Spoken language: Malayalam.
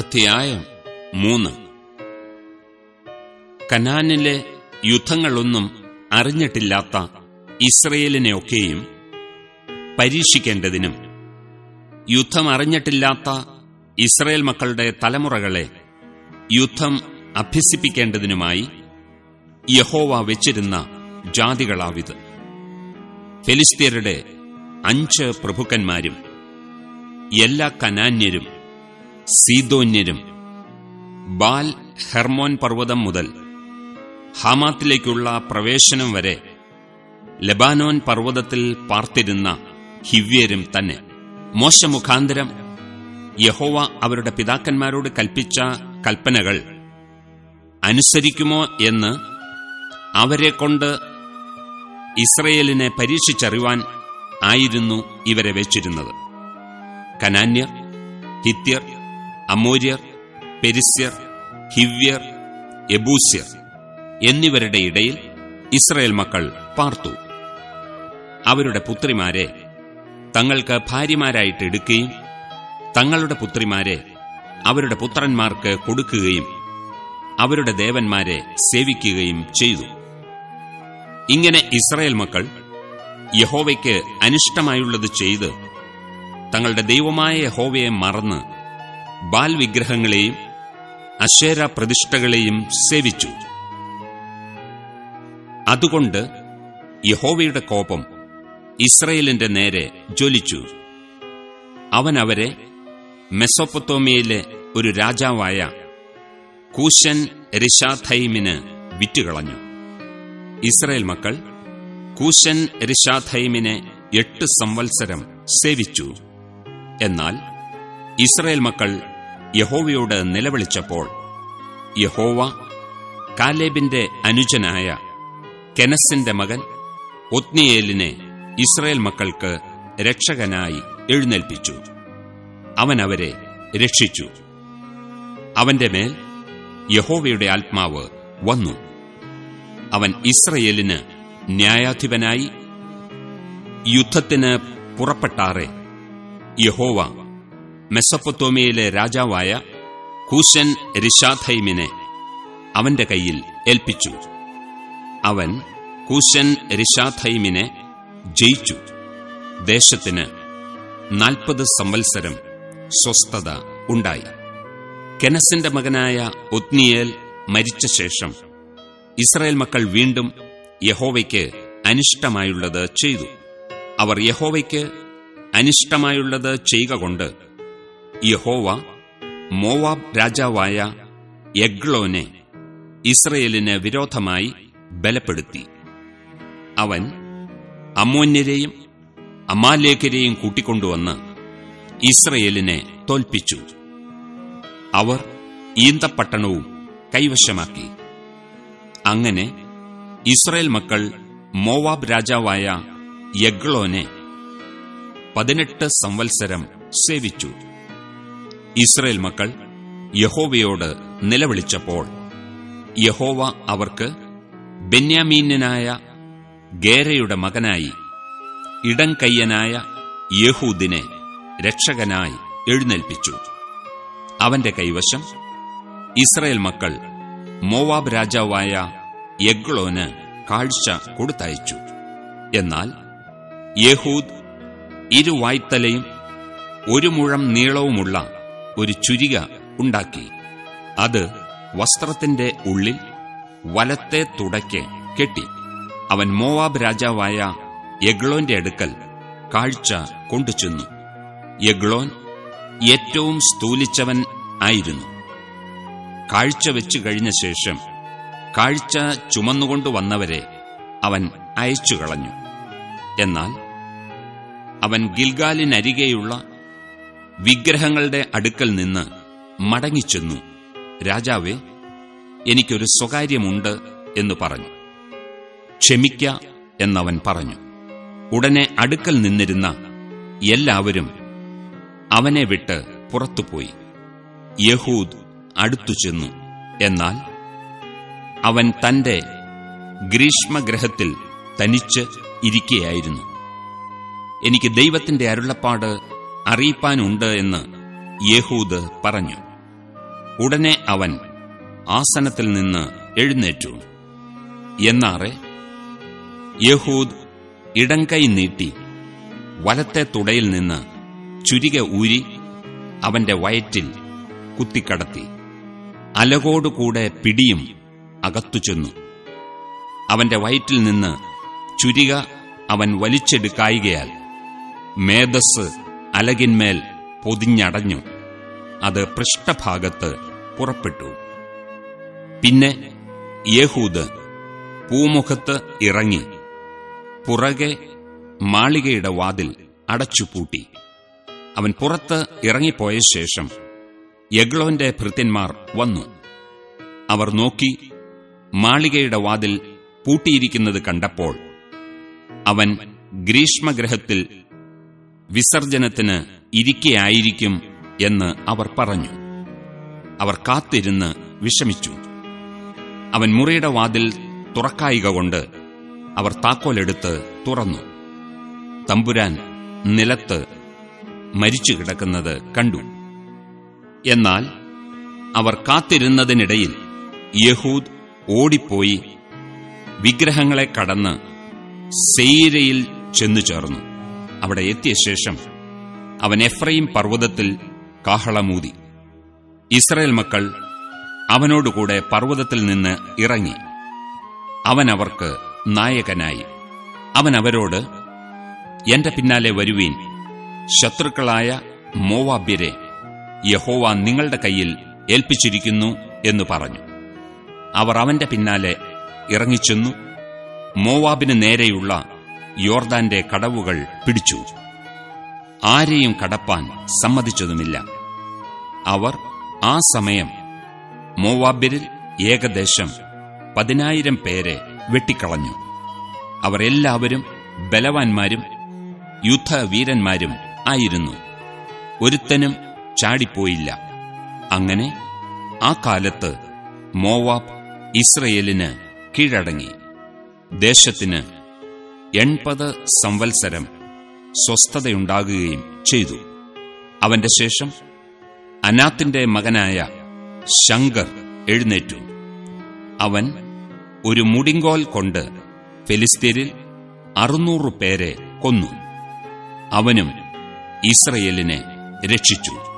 അധ്യായം മൂന്ന്. കനാനിലെ യുദ്ധങ്ങളൊന്നും അറിഞ്ഞിട്ടില്ലാത്ത ഇസ്രയേലിനെയൊക്കെയും പരീക്ഷിക്കേണ്ടതിനും യുദ്ധം അറിഞ്ഞിട്ടില്ലാത്ത ഇസ്രയേൽ മക്കളുടെ തലമുറകളെ യുദ്ധം അഭ്യസിപ്പിക്കേണ്ടതിനുമായി യഹോവ വെച്ചിരുന്ന ജാതികളാവിത്. ഫെലിസ്തീയരുടെ അഞ്ച് പ്രഭുക്കന്മാരും എല്ലാ കനാന്യരും സീതോന്യരും ബാൽ ഹെർമോൻ പർവതം മുതൽ ഹാമാത്തിലേക്കുള്ള പ്രവേശനം വരെ ലബാനോൻ പർവതത്തിൽ പാർത്തിരുന്ന ഹിവ്യരും തന്നെ. മോശ മുഖാന്തരം യഹോവ അവരുടെ പിതാക്കന്മാരോട് കൽപ്പിച്ച കൽപ്പനകൾ അനുസരിക്കുമോ എന്ന് അവരെക്കൊണ്ട് ഇസ്രയേലിനെ പരീക്ഷിച്ചറിവാൻ ആയിരുന്നു ഇവരെ വെച്ചിരുന്നത്. കനാന്യർ ഹിത്യർ അമൂര്യർ പെരിസ്യർ ഹിവ്യർ എബൂസ്യർ എന്നിവരുടെ ഇടയിൽ ഇസ്രയേൽ മക്കൾ പാർത്തു. അവരുടെ പുത്രിമാരെ തങ്ങൾക്ക് ഭാര്യമാരായിട്ട് എടുക്കുകയും തങ്ങളുടെ പുത്രിമാരെ അവരുടെ പുത്രന്മാർക്ക് കൊടുക്കുകയും അവരുടെ ദേവന്മാരെ സേവിക്കുകയും ചെയ്തു. ഇങ്ങനെ ഇസ്രായേൽ മക്കൾ യഹോവയ്ക്ക് അനിഷ്ടമായുള്ളത് ചെയ്ത് തങ്ങളുടെ ദൈവമായ യഹോവയെ മറന്ന് ബാൽ വിഗ്രഹങ്ങളെയും അശേര പ്രതിഷ്ഠകളെയും സേവിച്ചു. അതുകൊണ്ട് യഹോവയുടെ കോപം ഇസ്രയേലിന്റെ നേരെ ജ്വലിച്ചു. അവൻ അവരെ മെസോപ്പത്തോമിയയിലെ ഒരു രാജാവായ കൂശൻ രിഷാഥൈമിന് വിറ്റുകളഞ്ഞു. ഇസ്രയേൽ മക്കൾ കൂശൻ രിഷാഥൈമിനെ എട്ട് സംവത്സരം സേവിച്ചു. എന്നാൽ ഇസ്രയേൽ മക്കൾ യഹോവയോട് നിലവിളിച്ചപ്പോൾ യഹോവ കാലേബിന്റെ അനുജനായ കെനസിന്റെ മകൻ ഒത്നിയേലിനെ ഇസ്രയേൽ മക്കൾക്ക് രക്ഷകനായി എഴുന്നേൽപ്പിച്ചു. അവൻ അവരെ രക്ഷിച്ചു. അവന്റെ മേൽ യഹോവയുടെ ആത്മാവ് വന്നു. അവൻ ഇസ്രയേലിന് ന്യായാധിപനായി യുദ്ധത്തിന് പുറപ്പെട്ടാറെ. യഹോവ മെസപ്പൊത്തോമിയയിലെ രാജാവായ കൂശൻ രിഷാഥൈമിനെ അവന്റെ കയ്യിൽ ഏൽപ്പിച്ചു. അവൻ കൂശൻ രിഷാഥൈമിനെ ജയിച്ചു. ദേശത്തിന് നാൽപ്പത് സംവത്സരം സ്വസ്ഥത ഉണ്ടായി. കെനസിന്റെ മകനായ ഒത്നിയേൽ മരിച്ച ശേഷം ഇസ്രായേൽ മക്കൾ വീണ്ടും യഹോവയ്ക്ക് അനിഷ്ടമായുള്ളത് ചെയ്തു. അവർ യഹോവയ്ക്ക് അനിഷ്ടമായുള്ളത് ചെയ്യുക കൊണ്ട് യഹോവ മോവാബ് രാജാവായ എഗ്ലോനെ ഇസ്രയേലിന് വിരോധമായി ബലപ്പെടുത്തി. അവൻ അമോന്യരെയും അമാലേഖരെയും കൂട്ടിക്കൊണ്ടുവന്ന് ഇസ്രയേലിനെ തോൽപ്പിച്ചു. അവർ ഈന്തപ്പട്ടണവും കൈവശമാക്കി. അങ്ങനെ ഇസ്രയേൽ മക്കൾ മോവാബ് രാജാവായ യഗ്ലോനെ പതിനെട്ട് സംവത്സരം സേവിച്ചു. ഇസ്രയേൽ മക്കൾ യഹോവയോട് നിലവിളിച്ചപ്പോൾ യഹോവ അവർക്ക് ബെന്യാമീന്യനായ ഗേരയുടെ മകനായി ഇടംകയ്യനായ യഹൂദിനെ രക്ഷകനായി എഴുന്നേൽപ്പിച്ചു. അവന്റെ കൈവശം ഇസ്രയേൽ മക്കൾ മോവാബ് രാജാവായ യഗ്ലോന് കാഴ്ച കൊടുത്തയച്ചു. എന്നാൽ യഹൂദ് ഇരുവായ്ത്തലയും ഒരു മുഴം നീളവുമുള്ള ഒരു ചുരിക ഉണ്ടാക്കി. അത് വസ്ത്രത്തിന്റെ ഉള്ളിൽ വലത്തെ തുടയ്ക്ക് കെട്ടി. അവൻ മോവാബ് രാജാവായ യഗ്ലോന്റെ അടുക്കൽ കാഴ്ച കൊണ്ടുചെന്നു. യഗ്ലോൻ ഏറ്റവും സ്ഥൂലിച്ചവൻ ആയിരുന്നു. കാഴ്ച വെച്ചു കഴിഞ്ഞ ശേഷം കാഴ്ച ചുമന്നുകൊണ്ടുവന്നവരെ അവൻ അയച്ചു കളഞ്ഞു എന്നാൽ അവൻ ഗിൽഗാലിനരികെയുള്ള വിഗ്രഹങ്ങളുടെ അടുക്കൽ നിന്ന് മടങ്ങിച്ചെന്നു. രാജാവേ എനിക്കൊരു സ്വകാര്യമുണ്ട് എന്ന് പറഞ്ഞു. ക്ഷമിക്ക എന്നവൻ പറഞ്ഞു. ഉടനെ അടുക്കൽ നിന്നിരുന്ന എല്ലാവരും അവനെ വിട്ട് പുറത്തുപോയി. യഹൂദ് അടുത്തു ചെന്നു. എന്നാൽ അവൻ തന്റെ ഗ്രീഷ്മഗ്രഹത്തിൽ തനിച്ച് ഇരിക്കുകയായിരുന്നു എനിക്ക് ദൈവത്തിന്റെ അരുളപ്പാട് അറിയിപ്പാനുണ്ട് എന്ന് യഹൂദ് പറഞ്ഞു. ഉടനെ അവൻ ആസനത്തിൽ നിന്ന് എഴുന്നേറ്റു. എന്നാറെ യഹൂദ് ഇടംകൈ നീട്ടി വലത്തെ തുടയിൽ നിന്ന് ചുരിക ഊരി അവന്റെ വയറ്റിൽ കുത്തിക്കടത്തി. അലകോടുകൂടെ പിടിയും അകത്തു ചെന്നു. അവന്റെ വയറ്റിൽ നിന്ന് ചുരിക അവൻ വലിച്ചെടുക്കായികയാൽ മേധസ് അലകിന്മേൽ പൊതിഞ്ഞടഞ്ഞു. അത് പൃഷ്ഠഭാഗത്ത് പുറപ്പെട്ടു. പിന്നെ യഹൂദ് പൂമുഖത്ത് ഇറങ്ങി പുറകെ മാളികയുടെ വാതിൽ അടച്ചുപൂട്ടി. അവൻ പുറത്ത് ഇറങ്ങിപ്പോയ ശേഷം യഗ്ലോന്റെ ഭൃത്യന്മാർ വന്നു. അവർ നോക്കി മാളികയുടെ വാതിൽ പൂട്ടിയിരിക്കുന്നത് കണ്ടപ്പോൾ അവൻ ഗ്രീഷ്മഗ്രഹത്തിൽ വിസർജനത്തിന് ഇരിക്കയായിരിക്കും എന്ന് അവർ പറഞ്ഞു. അവർ കാത്തിരുന്ന് വിഷമിച്ചു. അവൻ മുറിയുടെ വാതിൽ തുറക്കായിക കൊണ്ട് അവർ താക്കോലെടുത്ത് തുറന്നു. തമ്പുരാൻ നിലത്ത് മരിച്ചു കിടക്കുന്നത് കണ്ടു. എന്നാൽ അവർ കാത്തിരുന്നതിനിടയിൽ യഹൂദ് ഓടിപ്പോയി വിഗ്രഹങ്ങളെ കടന്ന് സെയ്രയിൽ ചെന്നു ചേർന്നു അവിടെ എത്തിയ ശേഷം അവൻ എഫ്രൈം പർവതത്തിൽ കാഹളമൂതി. ഇസ്രായേൽ മക്കൾ അവനോടുകൂടെ പർവതത്തിൽ നിന്ന് ഇറങ്ങി. അവൻ അവർക്ക് നായകനായി. അവൻ അവരോട് എന്റെ പിന്നാലെ വരുവീൻ ശത്രുക്കളായ മോവാബ്യരെ യഹോവ നിങ്ങളുടെ കയ്യിൽ ഏൽപ്പിച്ചിരിക്കുന്നു എന്ന് പറഞ്ഞു. അവർ അവന്റെ പിന്നാലെ ഇറങ്ങിച്ചെന്നു. മോവാബിന് നേരെയുള്ള യോർദാന്റെ കടവുകൾ പിടിച്ചു. ആരെയും കടപ്പാൻ സമ്മതിച്ചതുമില്ല. അവർ ആ സമയം മോവാബ്യരിൽ ഏകദേശം പതിനായിരം പേരെ വെട്ടിക്കളഞ്ഞു. അവർ എല്ലാവരും ബലവാന്മാരും യുദ്ധവീരന്മാരും ആയിരുന്നു. ഒരുത്തനും ചാടിപ്പോയില്ല. അങ്ങനെ ആ കാലത്ത് മോവാബ് ഇസ്രയേലിന് കീഴടങ്ങി. ദേശത്തിന് എൺപത് സംവത്സരം സ്വസ്ഥതയുണ്ടാകുകയും ചെയ്തു. അവന്റെ ശേഷം അനാത്തിന്റെ മകനായ ശങ്കർ എഴുന്നേറ്റു. അവൻ ഒരു മുടിങ്കോൽ കൊണ്ട് ഫെലിസ്തീരിൽ അറുന്നൂറ് പേരെ കൊന്നു. അവനും ഇസ്രയേലിനെ രക്ഷിച്ചു.